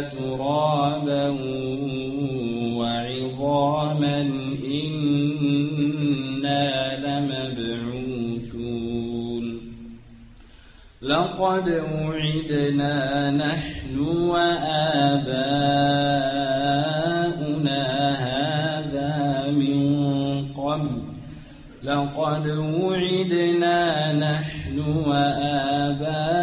ترابا وعظاما إنا لمبعوثون. لقد وعدنا نحن وآباؤنا هذا من قبل. لقد وعدنا نحن وآباؤنا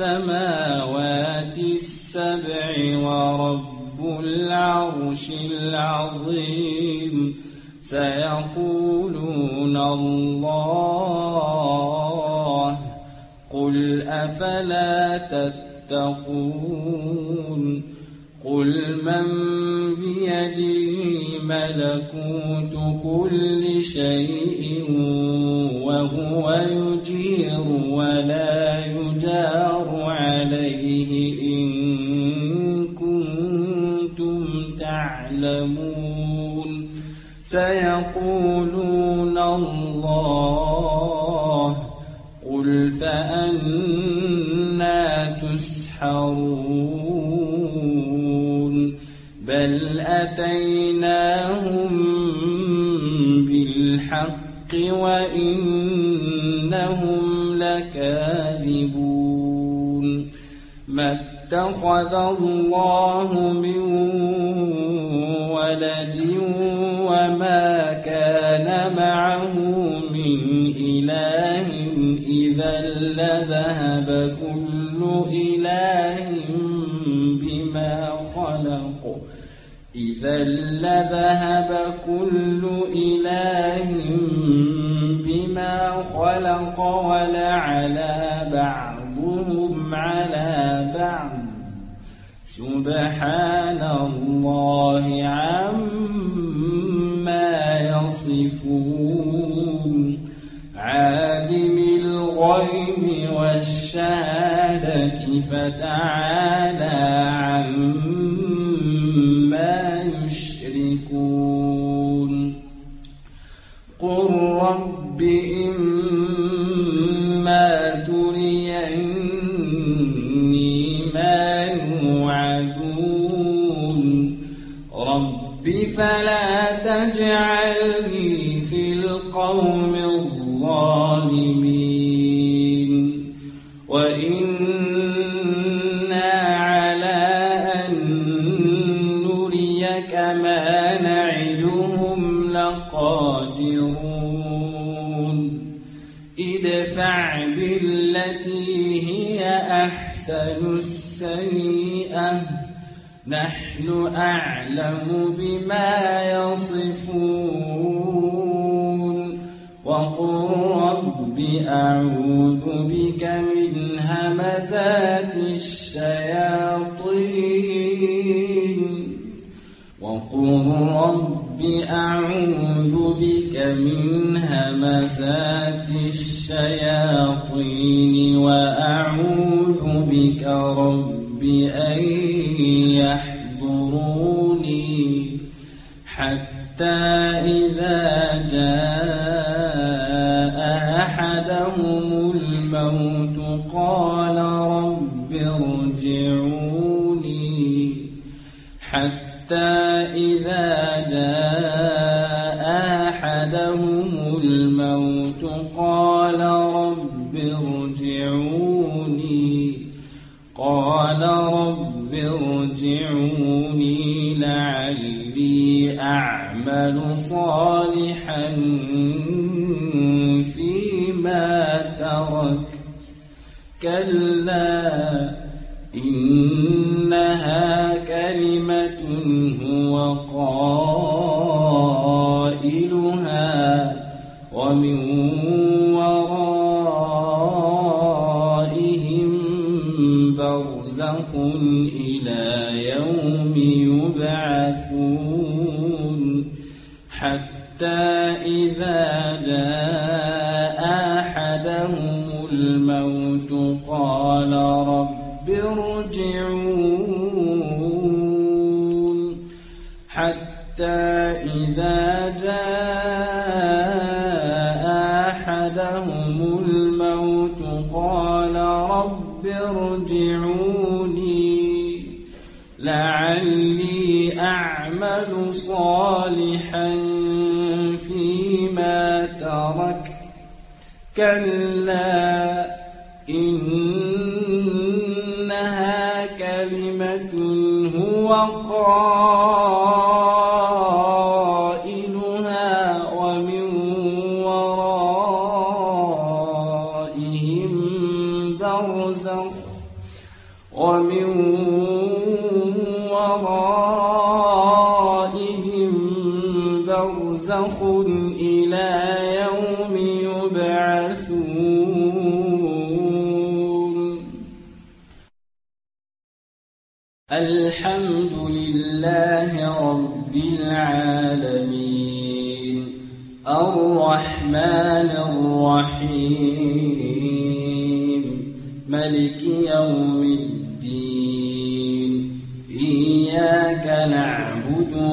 السماوات السبع ورب العرش العظيم سيقولون الله قل أفلا تتقون قل من بيده ملكوت كل شيء وهو يجير ولا سيقولون الله قل فأنا تسحرون بل أتيناهم بالحق وإنهم لكاذبون ما اتخذ الله من ولد وما كان معه من إله إذا لذهب كل إله بما خلق. إذا لذهب كل إله بما خلق ولعلى بعضهم على بعض. سبحان الله عما يصفون عالم الغيب والشهادة فتعالى عما يشركون. قل رب إما تريني ما يوعدون. رب فلا تجعلني في القوم الظالمين. وإنا على أن نريك ما نعدهم لقادرون. ادفع بالتي هي أحسن السيئة. نحن أعلم بما يصفون وقل رب أعوذ بك من همزات الشياطين وقل رب أعوذ بك من همزات الشياطين وأعوذ بك رب أن يحضروني حتى إذا جاء الموت قال رب ارجعوني حتى إذا جاء أحدهم الموت قال رب ارجعوني قال رب ارجعوني لعلي أعمل صالحا فيما تركت. كلا إنها كلمة هو قائلها ومن ورائهم برزخ إلى يوم يبعثون حتى إذا جاء لعلي أعمل صالحا فيما تركت. كلا إنها كلمة هو قائلها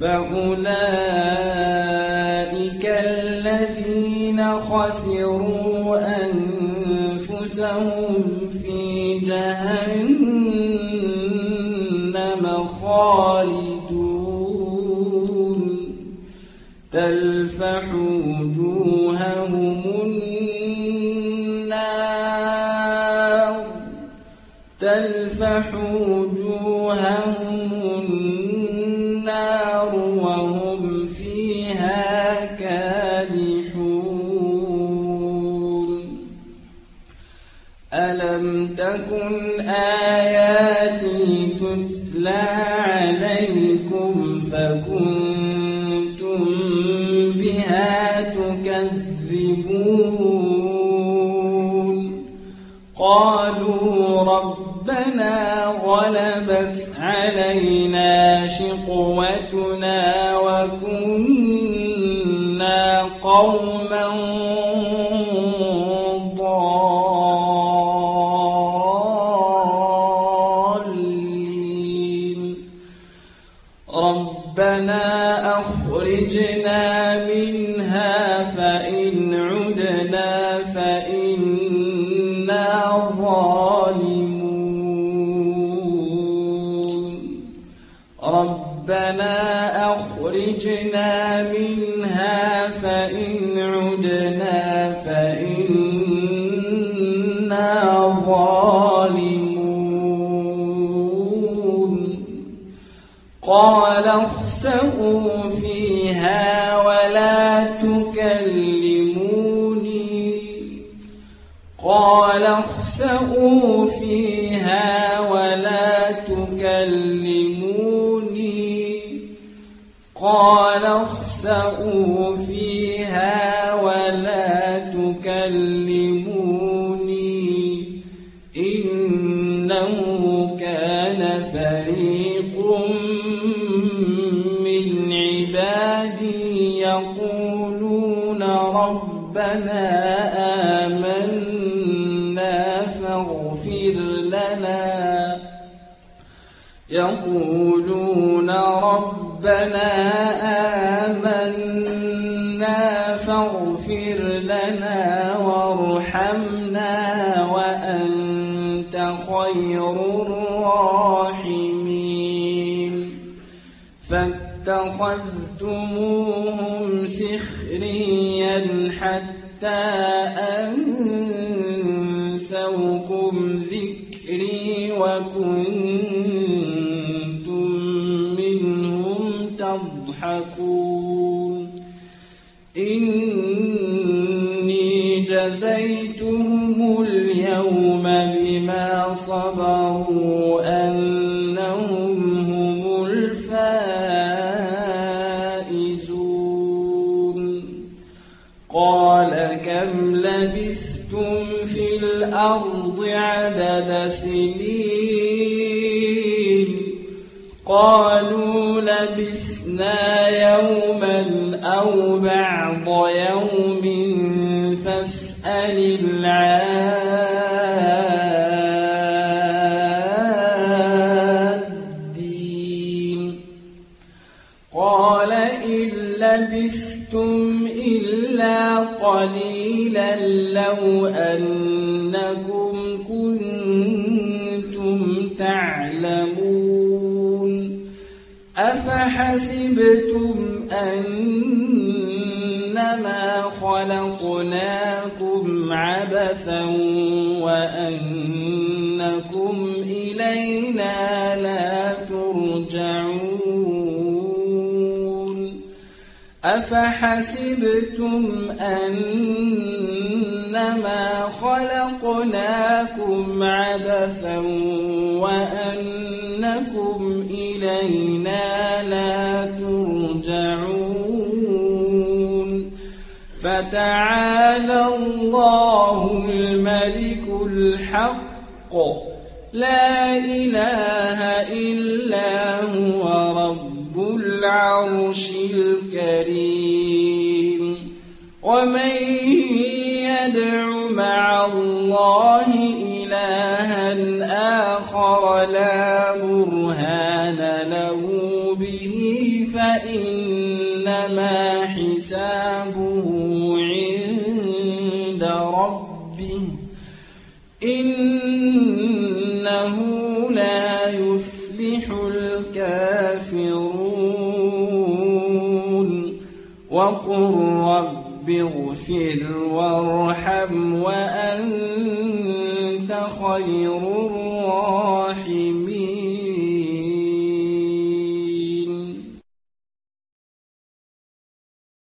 فأولئك الذين خسروا أنفسهم في جهنم خالدون. تلفح وجوههم النار. تلفح وجوههم تكن آياتي تتلى عليكم فكنتم بها تكذبون. قالوا ربنا غلبت علينا ربنا أخرجنا منها فإن عدنا فإنا ظالمون. ربنا أخرجنا منها قال اخسئوا فيها ولا تكلموني. قال اخسئوا فيها ولا تكلموني. قال اخسئوا فيها ولا تكلموني. إنه كان فريق ربنا آمنا فاغفر لنا. يقولون ربنا آمنا فاغفر لنا وارحمنا وأنت خير الراحمين. فاتخذتموهم سخريا حتى أنسوكم ذكري وكنتم منهم تضحكون. إني جزيتهم اليوم بما صبروا قالوا لبثنا يوما أو بعض يوم فاسأل العادين. قال إن لبثتم إلا قليلا لو أنكم أفحسبتم أنما خلقناكم عبثا وأنكم إلينا لا ترجعون أفحسبتم أنما خلقناكم عبثا وأنكم إلينا لا ترجعون. فتعالى الله الملك الحق. لا إله إلا هو رب العرش الكريم. ومن يدع مع الله إلها آخر لا برهان له به فإنما حسابه عند ربه إنه لا يفلح الكافرون وقل رب اغفر وارحم وأنت خير الراحمين